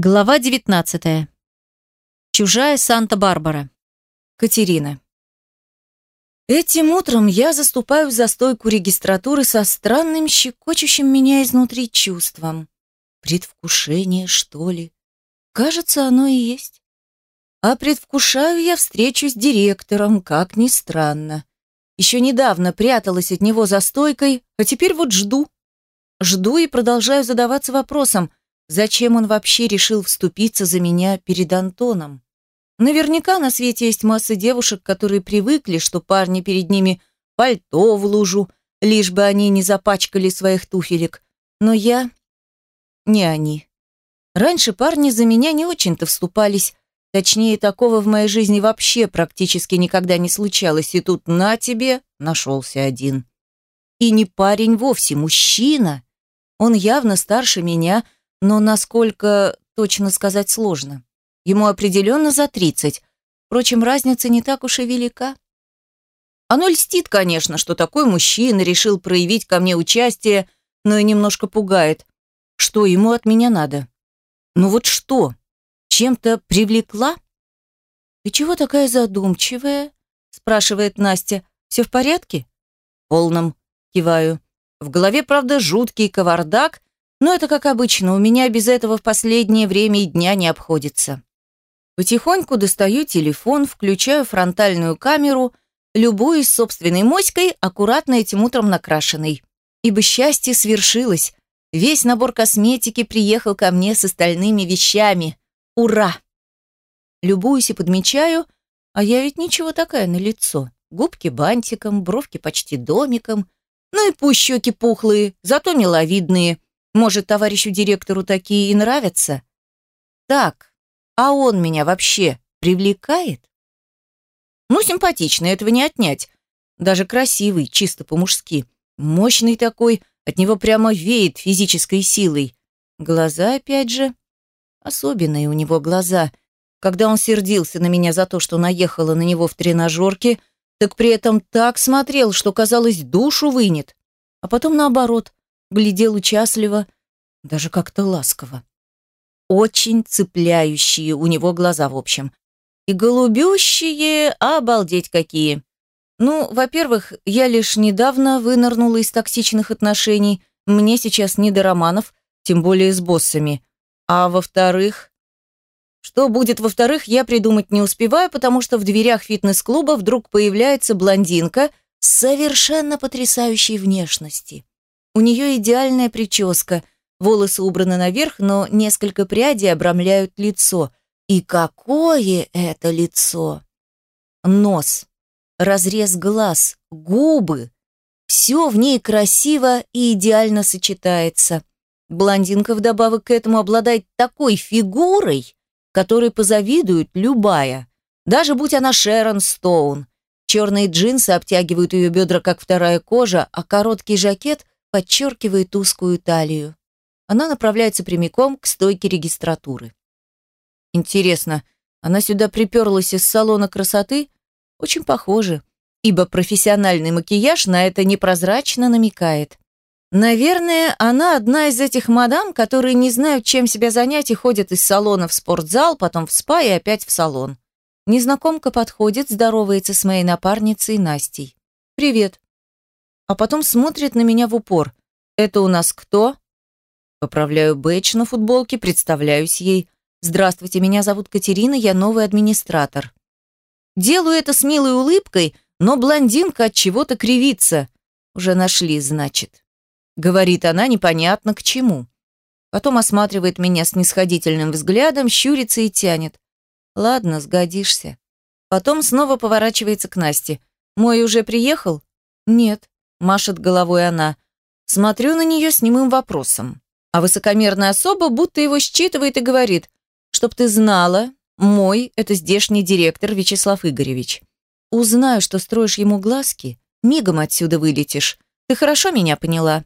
Глава 19. Чужая Санта-Барбара. Катерина. Этим утром я заступаю за стойку регистратуры со странным щекочущим меня изнутри чувством. Предвкушение, что ли? Кажется, оно и есть. А предвкушаю я встречу с директором, как ни странно. Еще недавно пряталась от него за стойкой, а теперь вот жду. Жду и продолжаю задаваться вопросом, Зачем он вообще решил вступиться за меня перед Антоном? Наверняка на свете есть масса девушек, которые привыкли, что парни перед ними пальто в лужу, лишь бы они не запачкали своих туфелек. Но я... не они. Раньше парни за меня не очень-то вступались. Точнее, такого в моей жизни вообще практически никогда не случалось. И тут на тебе нашелся один. И не парень вовсе, мужчина. Он явно старше меня, но насколько точно сказать сложно. Ему определенно за 30. Впрочем, разница не так уж и велика. Оно льстит, конечно, что такой мужчина решил проявить ко мне участие, но и немножко пугает. Что ему от меня надо? Ну вот что? Чем-то привлекла? «Ты чего такая задумчивая?» спрашивает Настя. «Все в порядке?» «Полном», киваю. В голове, правда, жуткий кавардак, но это как обычно, у меня без этого в последнее время и дня не обходится. Потихоньку достаю телефон, включаю фронтальную камеру, любуюсь собственной моськой, аккуратно этим утром накрашенной. Ибо счастье свершилось. Весь набор косметики приехал ко мне с остальными вещами. Ура! Любуюсь и подмечаю, а я ведь ничего такая на лицо. Губки бантиком, бровки почти домиком. Ну и пусть щеки пухлые, зато миловидные – может, товарищу директору такие и нравятся? Так, а он меня вообще привлекает? Ну, симпатичный, этого не отнять. Даже красивый, чисто по-мужски. Мощный такой, от него прямо веет физической силой. Глаза, опять же, особенные у него глаза. Когда он сердился на меня за то, что наехала на него в тренажерке, так при этом так смотрел, что, казалось, душу вынет. А потом наоборот, глядел участливо, даже как-то ласково. Очень цепляющие у него глаза, в общем. И голубющие, обалдеть какие. Ну, во-первых, я лишь недавно вынырнула из токсичных отношений, мне сейчас не до романов, тем более с боссами. А во-вторых... Что будет во-вторых, я придумать не успеваю, потому что в дверях фитнес-клуба вдруг появляется блондинка с совершенно потрясающей внешности. У нее идеальная прическа, волосы убраны наверх, но несколько прядей обрамляют лицо. И какое это лицо! Нос, разрез глаз, губы. Все в ней красиво и идеально сочетается. Блондинка вдобавок к этому обладает такой фигурой, которой позавидует любая. Даже будь она Шерон Стоун. Черные джинсы обтягивают ее бедра, как вторая кожа, а короткий жакет подчеркивает узкую талию. Она направляется прямиком к стойке регистратуры. Интересно, она сюда приперлась из салона красоты? Очень похоже, ибо профессиональный макияж на это непрозрачно намекает. Наверное, она одна из этих мадам, которые не знают, чем себя занять и ходят из салона в спортзал, потом в спа и опять в салон. Незнакомка подходит, здоровается с моей напарницей Настей. «Привет а потом смотрит на меня в упор. «Это у нас кто?» Поправляю бэдж на футболке, представляюсь ей. «Здравствуйте, меня зовут Катерина, я новый администратор». Делаю это с милой улыбкой, но блондинка от чего-то кривится. «Уже нашли, значит». Говорит она непонятно к чему. Потом осматривает меня с нисходительным взглядом, щурится и тянет. «Ладно, сгодишься». Потом снова поворачивается к Насте. «Мой уже приехал?» «Нет». Машет головой она. Смотрю на нее с немым вопросом. А высокомерная особа будто его считывает и говорит, «Чтоб ты знала, мой – это здешний директор Вячеслав Игоревич. Узнаю, что строишь ему глазки, мигом отсюда вылетишь. Ты хорошо меня поняла?»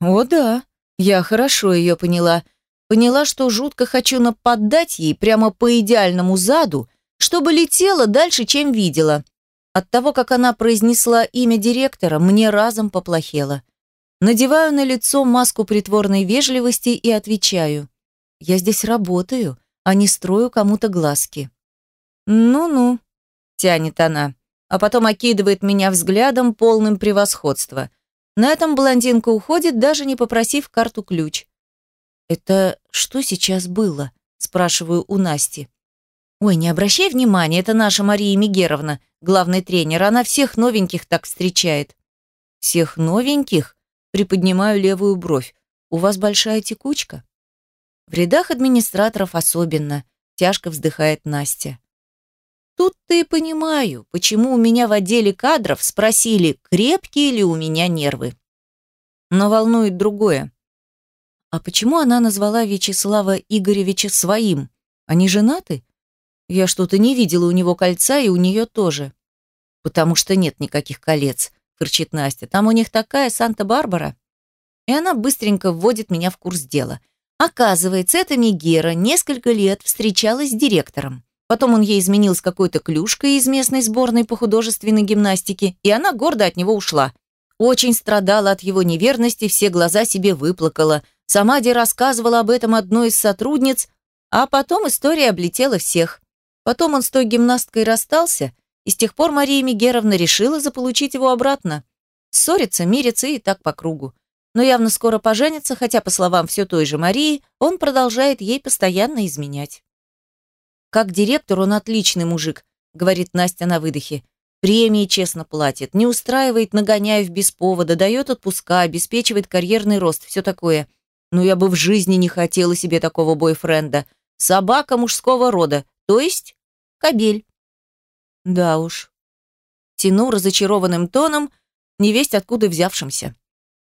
«О да, я хорошо ее поняла. Поняла, что жутко хочу нападать ей прямо по идеальному заду, чтобы летела дальше, чем видела. От того, как она произнесла имя директора, мне разом поплохело. Надеваю на лицо маску притворной вежливости и отвечаю. Я здесь работаю, а не строю кому-то глазки. Ну-ну, тянет она, а потом окидывает меня взглядом, полным превосходства. На этом блондинка уходит, даже не попросив карту-ключ. «Это что сейчас было?» – спрашиваю у Насти. «Ой, не обращай внимания, это наша Мария Мигеровна, главный тренер. Она всех новеньких так встречает». «Всех новеньких?» – приподнимаю левую бровь. «У вас большая текучка?» В рядах администраторов особенно, тяжко вздыхает Настя. Тут-то и понимаю, почему у меня в отделе кадров спросили, крепкие ли у меня нервы. Но волнует другое. А почему она назвала Вячеслава Игоревича своим? Они женаты? Я что-то не видела у него кольца, и у нее тоже. Потому что нет никаких колец, фырчит Настя. Там у них такая Санта-Барбара. И она быстренько вводит меня в курс дела. Оказывается, эта Мегера несколько лет встречалась с директором. Потом он ей изменил с какой-то клюшкой из местной сборной по художественной гимнастике, и она гордо от него ушла. Очень страдала от его неверности, все глаза себе выплакала. Сама Ди рассказывала об этом одной из сотрудниц, а потом история облетела всех. Потом он с той гимнасткой расстался, и с тех пор Мария Мигеровна решила заполучить его обратно. Ссориться, мириться и так по кругу. Но явно скоро поженится, хотя, по словам все той же Марии, он продолжает ей постоянно изменять. Как директор он отличный мужик, говорит Настя на выдохе. Премии честно платит, не устраивает нагоняев без повода, дает отпуска, обеспечивает карьерный рост, все такое. Но я бы в жизни не хотела себе такого бойфренда. Собака мужского рода, то есть кобель. Да уж. Тяну разочарованным тоном, невесть откуда взявшимся.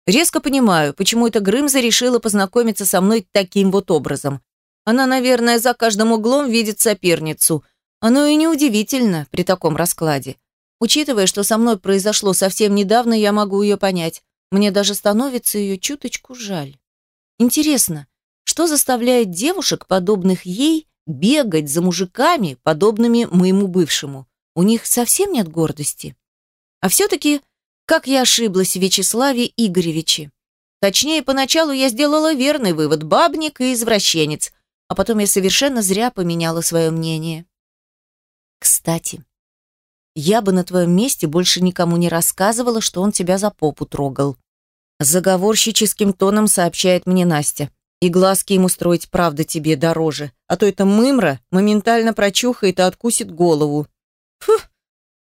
Резко понимаю, почему эта Грымза решила познакомиться со мной таким вот образом. Она, наверное, за каждым углом видит соперницу. Оно и неудивительно при таком раскладе. Учитывая, что со мной произошло совсем недавно, я могу ее понять. Мне даже становится ее чуточку жаль. Интересно, что заставляет девушек, подобных ей, бегать за мужиками, подобными моему бывшему? У них совсем нет гордости. А все-таки, как я ошиблась в Вячеславе Игоревиче. Точнее, поначалу я сделала верный вывод – бабник и извращенец, а потом я совершенно зря поменяла свое мнение. Кстати, я бы на твоем месте больше никому не рассказывала, что он тебя за попу трогал. Заговорщическим тоном сообщает мне Настя. И глазки ему строить правда тебе дороже, а то эта мымра моментально прочухает и откусит голову. Фу,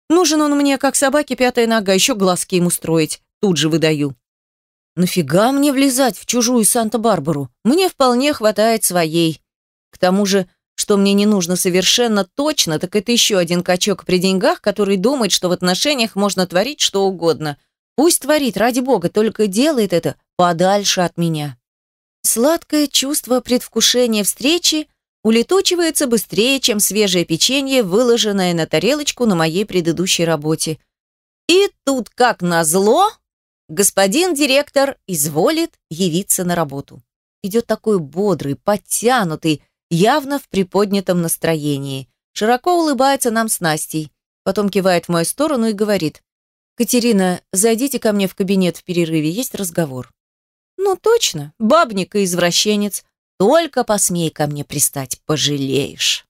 нужен он мне, как собаке пятая нога, еще глазки ему строить, тут же выдаю. Нафига мне влезать в чужую Санта-Барбару? Мне вполне хватает своей. К тому же, что мне не нужно совершенно точно, так это еще один качок при деньгах, который думает, что в отношениях можно творить что угодно. Пусть творит, ради бога, только делает это подальше от меня. Сладкое чувство предвкушения встречи улетучивается быстрее, чем свежее печенье, выложенное на тарелочку на моей предыдущей работе. И тут, как назло, господин директор изволит явиться на работу. Идет такой бодрый, подтянутый, явно в приподнятом настроении. Широко улыбается нам с Настей. Потом кивает в мою сторону и говорит. «Катерина, зайдите ко мне в кабинет в перерыве, есть разговор». «Ну точно, бабник и извращенец. Только посмей ко мне пристать, пожалеешь».